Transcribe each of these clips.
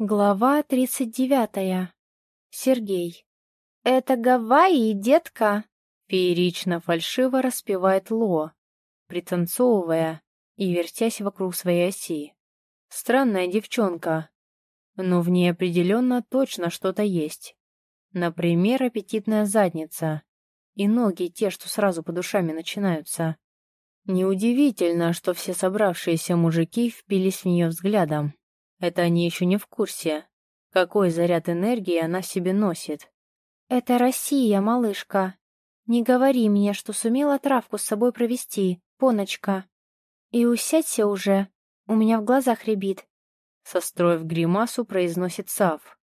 Глава тридцать девятая. Сергей. «Это Гавайи, детка!» Феерично фальшиво распевает Ло, пританцовывая и вертясь вокруг своей оси. Странная девчонка, но в ней определенно точно что-то есть. Например, аппетитная задница и ноги те, что сразу по душами начинаются. Неудивительно, что все собравшиеся мужики впились в нее взглядом. Это они еще не в курсе, какой заряд энергии она в себе носит. «Это Россия, малышка. Не говори мне, что сумела травку с собой провести, поночка. И усядься уже, у меня в глазах рябит». Состроив гримасу, произносит Сав.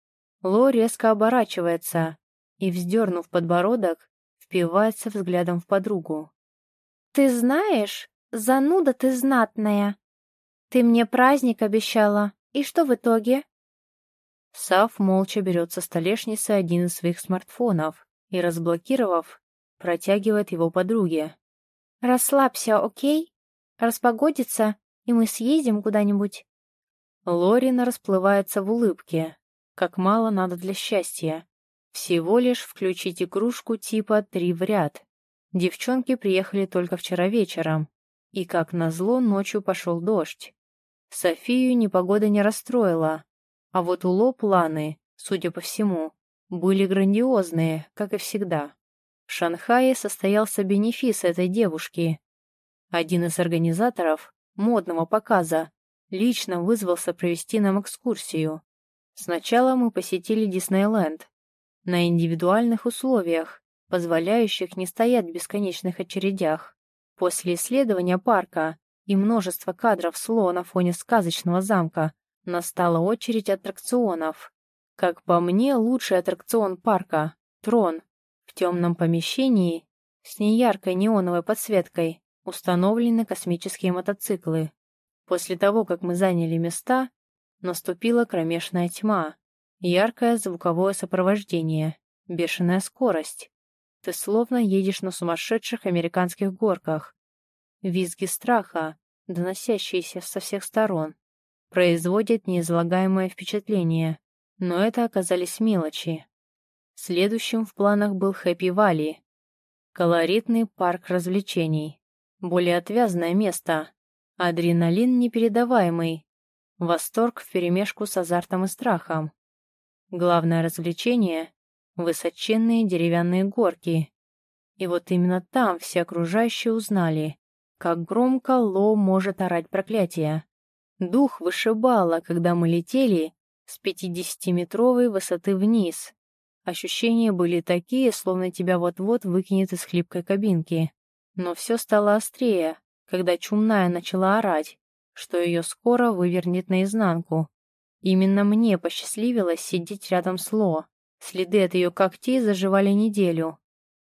Ло резко оборачивается и, вздернув подбородок, впивается взглядом в подругу. «Ты знаешь, зануда ты знатная. Ты мне праздник обещала, и что в итоге?» Сав молча берет со столешницы один из своих смартфонов и, разблокировав, протягивает его подруге. «Расслабься, окей? Распогодится, и мы съездим куда-нибудь». Лорина расплывается в улыбке. Как мало надо для счастья. Всего лишь включить игрушку типа «три в ряд». Девчонки приехали только вчера вечером, и, как назло, ночью пошел дождь. Софию непогода не расстроила, а вот у Ло планы, судя по всему, были грандиозные, как и всегда. В Шанхае состоялся бенефис этой девушки. Один из организаторов модного показа лично вызвался провести нам экскурсию. Сначала мы посетили Диснейленд на индивидуальных условиях, позволяющих не стоять в бесконечных очередях. После исследования парка и множества кадров сло на фоне сказочного замка настала очередь аттракционов. Как по мне, лучший аттракцион парка — трон. В темном помещении с неяркой неоновой подсветкой установлены космические мотоциклы. После того, как мы заняли места, наступила кромешная тьма, яркое звуковое сопровождение, бешеная скорость. Ты словно едешь на сумасшедших американских горках. Визги страха, доносящиеся со всех сторон, производят неизлагаемое впечатление, но это оказались мелочи. Следующим в планах был Хэппи Валли, колоритный парк развлечений, более отвязное место, адреналин непередаваемый, восторг вперемешку с азартом и страхом. Главное развлечение — высоченные деревянные горки. И вот именно там все окружающие узнали, как громко Ло может орать проклятие. Дух вышибало, когда мы летели с 50-метровой высоты вниз. Ощущения были такие, словно тебя вот-вот выкинет из хлипкой кабинки. Но все стало острее, когда чумная начала орать, что ее скоро вывернет наизнанку. Именно мне посчастливилось сидеть рядом с Ло. Следы от ее когтей заживали неделю.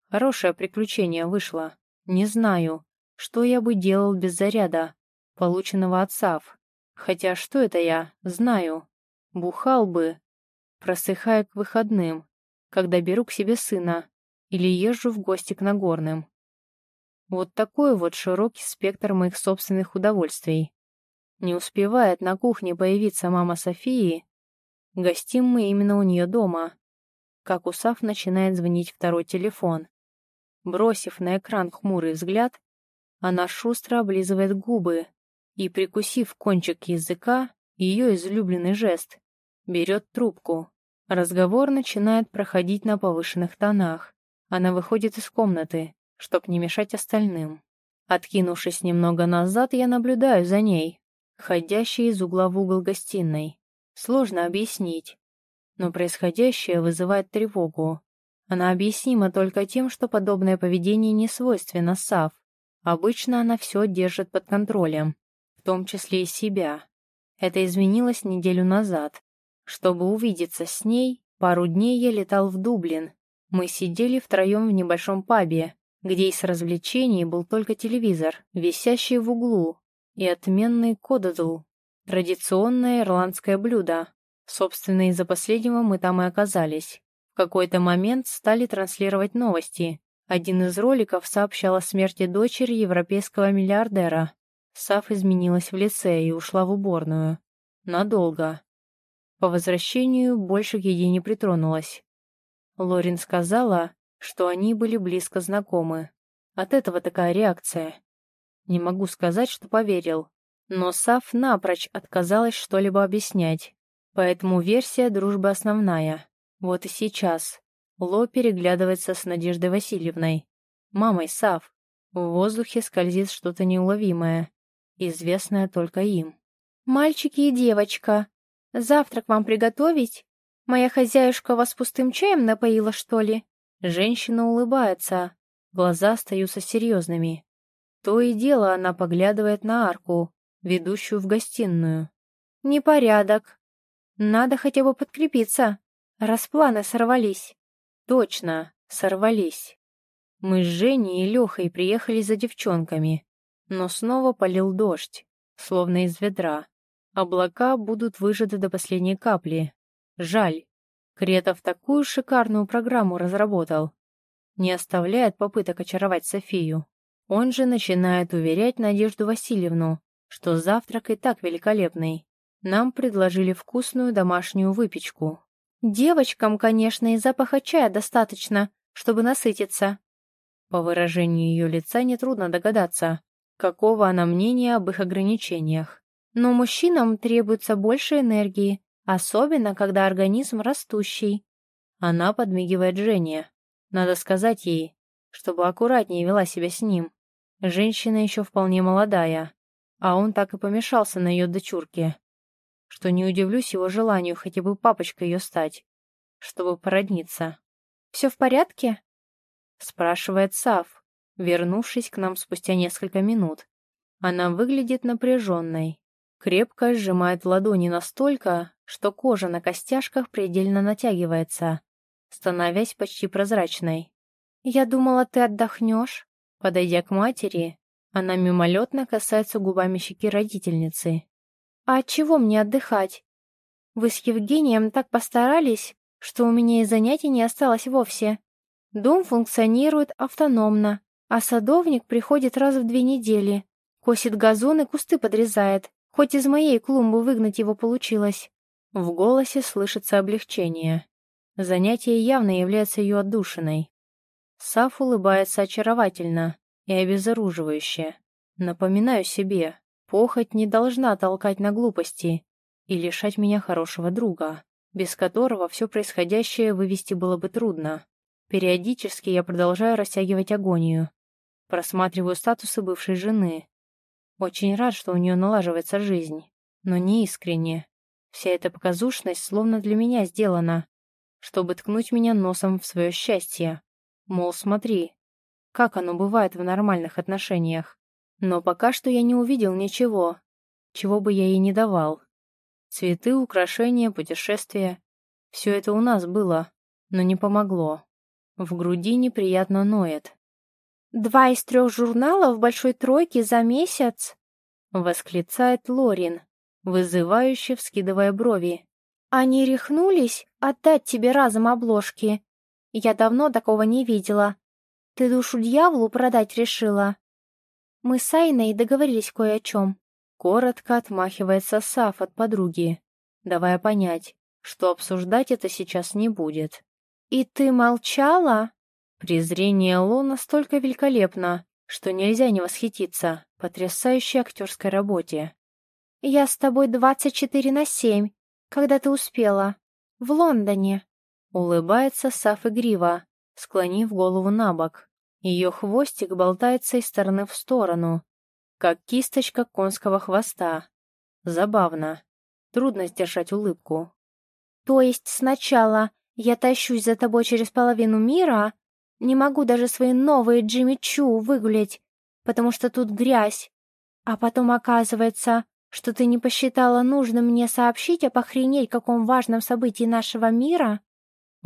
Хорошее приключение вышло. Не знаю, что я бы делал без заряда, полученного от САВ? Хотя что это я, знаю. Бухал бы, просыхая к выходным, когда беру к себе сына или езжу в гости к Нагорным. Вот такой вот широкий спектр моих собственных удовольствий. Не успевает на кухне появиться мама Софии, гостим мы именно у нее дома. Как Усав начинает звонить второй телефон. Бросив на экран хмурый взгляд, она шустро облизывает губы и, прикусив кончик языка, ее излюбленный жест, берет трубку. Разговор начинает проходить на повышенных тонах. Она выходит из комнаты, чтоб не мешать остальным. Откинувшись немного назад, я наблюдаю за ней, ходящей из угла в угол гостиной. Сложно объяснить, но происходящее вызывает тревогу. Она объяснима только тем, что подобное поведение не свойственно Сав. Обычно она все держит под контролем, в том числе и себя. Это изменилось неделю назад. Чтобы увидеться с ней, пару дней я летал в Дублин. Мы сидели втроем в небольшом пабе, где из развлечений был только телевизор, висящий в углу, и отменный кодадл, традиционное ирландское блюдо. Собственно, из-за последнего мы там и оказались. В какой-то момент стали транслировать новости, один из роликов сообщал о смерти дочери европейского миллиардера. Сав изменилась в лице и ушла в уборную. Надолго. По возвращению больше к еде не притронулась. Лорин сказала, что они были близко знакомы. От этого такая реакция. Не могу сказать, что поверил, но Саф напрочь отказалась что-либо объяснять. Поэтому версия дружбы основная. Вот и сейчас. Ло переглядывается с Надеждой Васильевной. Мамой Сав. В воздухе скользит что-то неуловимое, известное только им. «Мальчики и девочка, завтрак вам приготовить? Моя хозяюшка вас пустым чаем напоила, что ли?» Женщина улыбается, глаза остаются серьезными. То и дело она поглядывает на арку, ведущую в гостиную. «Непорядок. Надо хотя бы подкрепиться, раз планы сорвались». «Точно, сорвались». Мы с Женей и Лехой приехали за девчонками, но снова полил дождь, словно из ведра. Облака будут выжаты до последней капли. Жаль. Кретов такую шикарную программу разработал. Не оставляет попыток очаровать Софию. Он же начинает уверять Надежду Васильевну, что завтрак и так великолепный. Нам предложили вкусную домашнюю выпечку. Девочкам, конечно, и запаха чая достаточно, чтобы насытиться. По выражению ее лица нетрудно догадаться, какого она мнения об их ограничениях. Но мужчинам требуется больше энергии, особенно когда организм растущий. Она подмигивает Жене. Надо сказать ей, чтобы аккуратнее вела себя с ним. Женщина еще вполне молодая, а он так и помешался на ее дочурке. Что не удивлюсь его желанию хотя бы папочкой ее стать, чтобы породниться. «Все в порядке?» спрашивает Сав, вернувшись к нам спустя несколько минут. Она выглядит напряженной, крепко сжимает ладони настолько, что кожа на костяшках предельно натягивается, становясь почти прозрачной. «Я думала, ты отдохнешь?» Подойдя к матери, она мимолетно касается губами щеки родительницы. «А от чего мне отдыхать? Вы с Евгением так постарались, что у меня и занятий не осталось вовсе. Дом функционирует автономно, а садовник приходит раз в две недели, косит газон и кусты подрезает, хоть из моей клумбы выгнать его получилось. В голосе слышится облегчение. Занятие явно является ее отдушиной. Саф улыбается очаровательно и обезоруживающе. Напоминаю себе, похоть не должна толкать на глупости и лишать меня хорошего друга, без которого все происходящее вывести было бы трудно. Периодически я продолжаю растягивать агонию. Просматриваю статусы бывшей жены. Очень рад, что у нее налаживается жизнь, но не искренне. Вся эта показушность словно для меня сделана, чтобы ткнуть меня носом в свое счастье. Мол, смотри, как оно бывает в нормальных отношениях. Но пока что я не увидел ничего, чего бы я ей не давал. Цветы, украшения, путешествия. Все это у нас было, но не помогло. В груди неприятно ноет. «Два из трех журналов большой тройки за месяц?» — восклицает Лорин, вызывающе вскидывая брови. «Они рехнулись отдать тебе разом обложки. Я давно такого не видела. Ты душу дьяволу продать решила?» Мы с Айной договорились кое о чем. Коротко отмахивается Саф от подруги, давая понять, что обсуждать это сейчас не будет. «И ты молчала?» Презрение Ло настолько великолепно, что нельзя не восхититься потрясающей актерской работе. «Я с тобой двадцать четыре на семь, когда ты успела. В Лондоне». Улыбается Саф игриво, склонив голову на бок. Ее хвостик болтается из стороны в сторону, как кисточка конского хвоста. Забавно. Трудно сдержать улыбку. «То есть сначала я тащусь за тобой через половину мира, не могу даже свои новые Джимми Чу выгулять, потому что тут грязь. А потом оказывается, что ты не посчитала нужным мне сообщить о похренеть каком важном событии нашего мира?»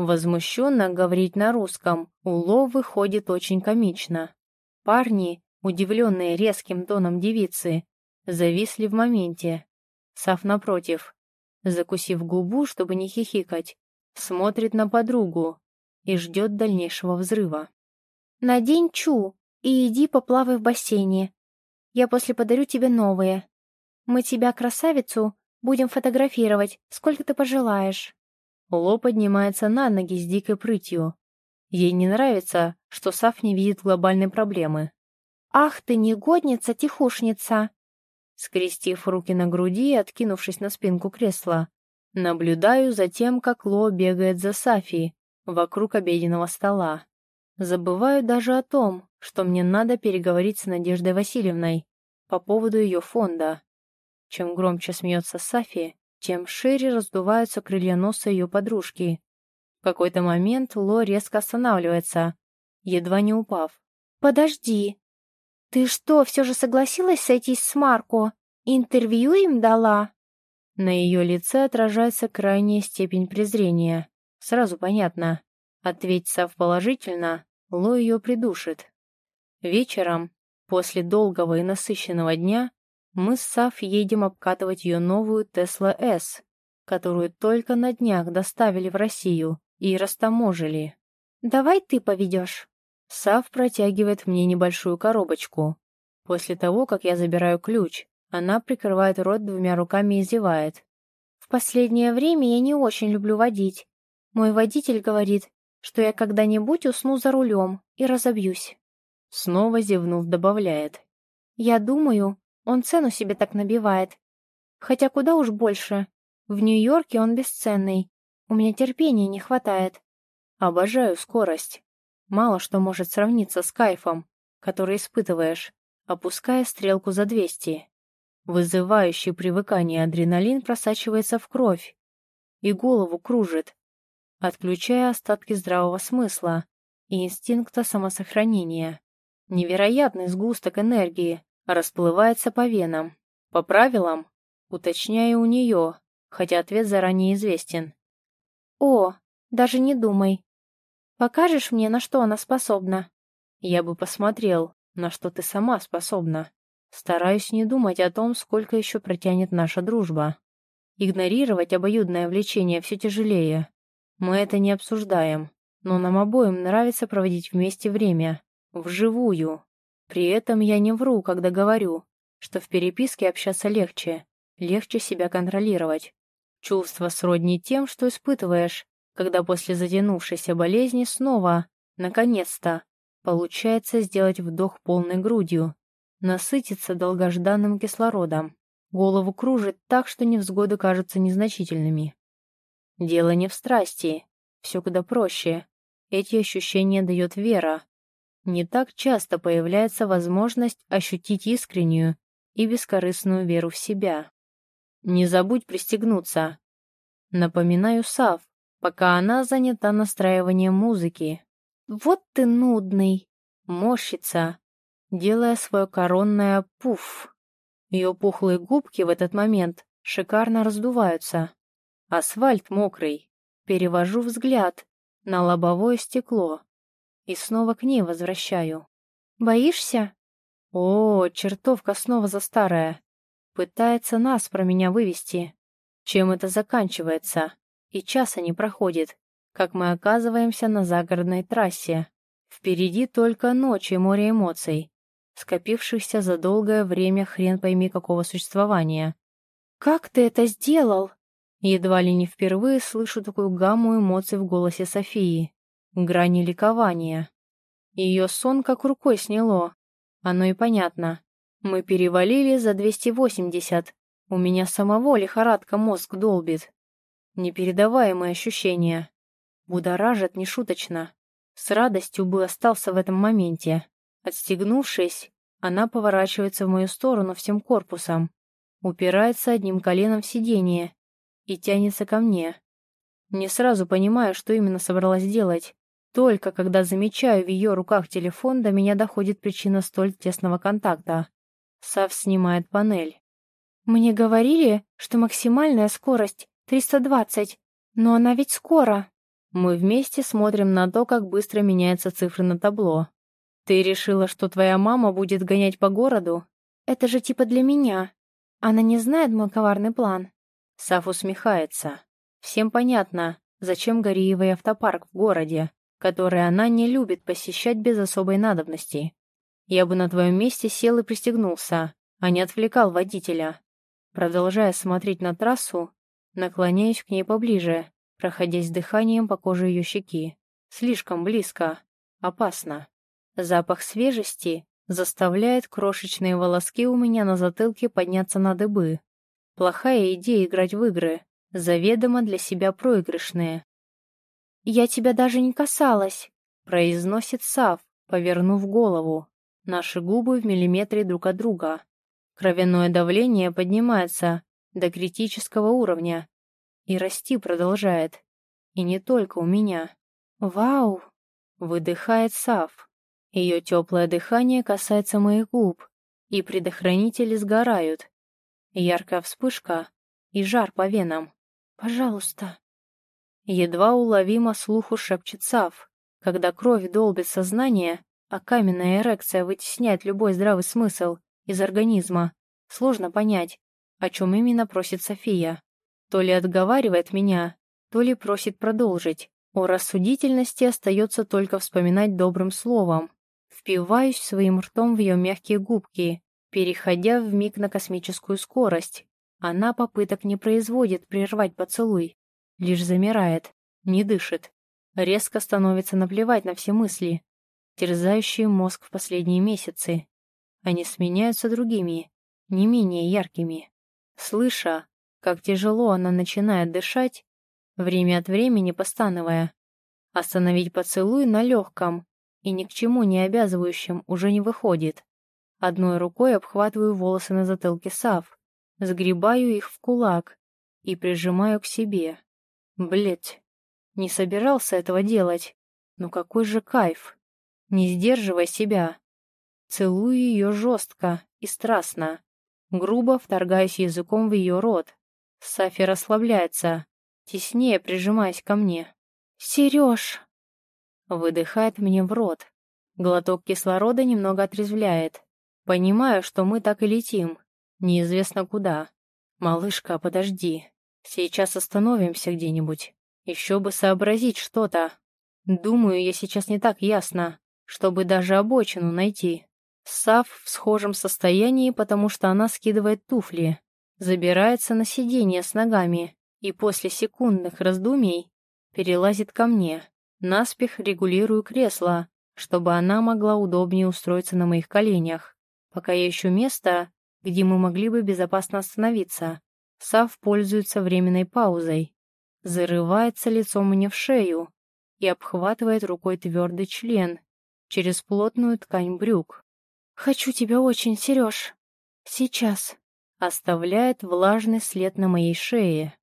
Возмущенно говорить на русском у Ло выходит очень комично. Парни, удивленные резким тоном девицы, зависли в моменте. Сав напротив, закусив губу, чтобы не хихикать, смотрит на подругу и ждет дальнейшего взрыва. «Надень чу и иди поплавай в бассейне. Я после подарю тебе новые. Мы тебя, красавицу, Будем фотографировать, сколько ты пожелаешь». Ло поднимается на ноги с дикой прытью. Ей не нравится, что Сав не видит глобальной проблемы. «Ах ты, негодница-тихушница!» Скрестив руки на груди и откинувшись на спинку кресла, наблюдаю за тем, как Ло бегает за Сафи вокруг обеденного стола. Забываю даже о том, что мне надо переговорить с Надеждой Васильевной по поводу ее фонда. Чем громче смеется Сафи, тем шире раздуваются крылья носа ее подружки. В какой-то момент Ло резко останавливается, едва не упав. «Подожди, ты что, все же согласилась сойтись с Марко? Интервью им дала?» На ее лице отражается крайняя степень презрения. Сразу понятно. Ответь Сав положительно, Ло ее придушит. Вечером, после долгого и насыщенного дня, мы с Сав едем обкатывать ее новую Тесла S, которую только на днях доставили в Россию и растаможили. «Давай ты поведешь». Сав протягивает мне небольшую коробочку. После того, как я забираю ключ, она прикрывает рот двумя руками и зевает. «В последнее время я не очень люблю водить. Мой водитель говорит, что я когда-нибудь усну за рулем и разобьюсь». Снова зевнув, добавляет. «Я думаю, он цену себе так набивает. Хотя куда уж больше. В Нью-Йорке он бесценный. У меня терпения не хватает. Обожаю скорость. Мало что может сравниться с кайфом, который испытываешь, опуская стрелку за 200. Вызывающий привыкание адреналин просачивается в кровь и голову кружит, отключая остатки здравого смысла и инстинкта самосохранения. Невероятный сгусток энергии расплывается по венам. По правилам, уточняю у нее, хотя ответ заранее известен. «О, даже не думай. Покажешь мне, на что она способна?» «Я бы посмотрел, на что ты сама способна. Стараюсь не думать о том, сколько еще протянет наша дружба. Игнорировать обоюдное влечение все тяжелее. Мы это не обсуждаем, но нам обоим нравится проводить вместе время. Вживую. При этом я не вру, когда говорю, что в переписке общаться легче, легче себя контролировать. Чувство сродни тем, что испытываешь, когда после затянувшейся болезни снова, наконец-то, получается сделать вдох полной грудью, насытиться долгожданным кислородом. Голову кружит так, что невзгоды кажутся незначительными. Дело не в страсти, все куда проще. Эти ощущения дает вера. Не так часто появляется возможность ощутить искреннюю и бескорыстную веру в себя. Не забудь пристегнуться. Напоминаю Сав, пока она занята настраиванием музыки. «Вот ты нудный!» Морщится, делая свое коронное пуф. Ее пухлые губки в этот момент шикарно раздуваются. Асфальт мокрый. Перевожу взгляд на лобовое стекло и снова к ней возвращаю. «Боишься?» «О, чертовка снова за старая. Пытается нас про меня вывести. Чем это заканчивается?» и часа не проходит, как мы оказываемся на загородной трассе. Впереди только ночь и море эмоций, скопившихся за долгое время хрен пойми какого существования. «Как ты это сделал?» Едва ли не впервые слышу такую гамму эмоций в голосе Софии. Грани ликования. Ее сон как рукой сняло. Оно и понятно. Мы перевалили за 280. У меня самого лихорадка мозг долбит. Непередаваемые ощущения. Будоражат нешуточно. С радостью бы остался в этом моменте. Отстегнувшись, она поворачивается в мою сторону всем корпусом, упирается одним коленом в сиденье и тянется ко мне. Не сразу понимаю, что именно собралась делать. Только когда замечаю в ее руках телефон, до меня доходит причина столь тесного контакта. Сав снимает панель. «Мне говорили, что максимальная скорость 320. Но она ведь скоро. Мы вместе смотрим на то, как быстро меняются цифры на табло. Ты решила, что твоя мама будет гонять по городу? Это же типа для меня. Она не знает мой коварный план. Саф усмехается. Всем понятно, зачем Гориевый автопарк в городе, который она не любит посещать без особой надобности. Я бы на твоем месте сел и пристегнулся, а не отвлекал водителя. Продолжая смотреть на трассу, наклоняюсь к ней поближе, проходясь дыханием по коже ее щеки. Слишком близко. Опасно. Запах свежести заставляет крошечные волоски у меня на затылке подняться на дыбы. Плохая идея играть в игры, заведомо для себя проигрышные. «Я тебя даже не касалась», — произносит Сав, повернув голову. Наши губы в миллиметре друг от друга. Кровяное давление поднимается до критического уровня и расти продолжает. И не только у меня. «Вау!» — выдыхает Сав. Ее теплое дыхание касается моих губ, и предохранители сгорают. Яркая вспышка и жар по венам. «Пожалуйста». Едва уловимо слуху шепчет Сав, когда кровь долбит сознание, а каменная эрекция вытесняет любой здравый смысл из организма. Сложно понять, о чем именно просит София. То ли отговаривает меня, то ли просит продолжить. О рассудительности остается только вспоминать добрым словом. Впиваюсь своим ртом в ее мягкие губки, переходя в миг на космическую скорость. Она попыток не производит прервать поцелуй, лишь замирает, не дышит. Резко становится наплевать на все мысли, терзающие мозг в последние месяцы. Они сменяются другими, не менее яркими. Слыша, как тяжело она начинает дышать, время от времени постановая. Остановить поцелуй на легком и ни к чему не обязывающем уже не выходит. Одной рукой обхватываю волосы на затылке Сав, сгребаю их в кулак и прижимаю к себе. Блять, не собирался этого делать, но какой же кайф. Не сдерживай себя. Целую ее жестко и страстно, грубо вторгаясь языком в ее рот. Сафи расслабляется, теснее прижимаясь ко мне. «Сереж!» Выдыхает мне в рот. Глоток кислорода немного отрезвляет. Понимаю, что мы так и летим. Неизвестно куда. Малышка, подожди. Сейчас остановимся где-нибудь. Еще бы сообразить что-то. Думаю, я сейчас не так ясно, чтобы даже обочину найти. Сав в схожем состоянии, потому что она скидывает туфли, забирается на сиденье с ногами и после секундных раздумий перелазит ко мне. Наспех регулирую кресло, чтобы она могла удобнее устроиться на моих коленях. Пока я ищу место, где мы могли бы безопасно остановиться, Сав пользуется временной паузой, зарывается лицом мне в шею и обхватывает рукой твердый член через плотную ткань брюк. «Хочу тебя очень, Сереж. Сейчас». Оставляет влажный след на моей шее.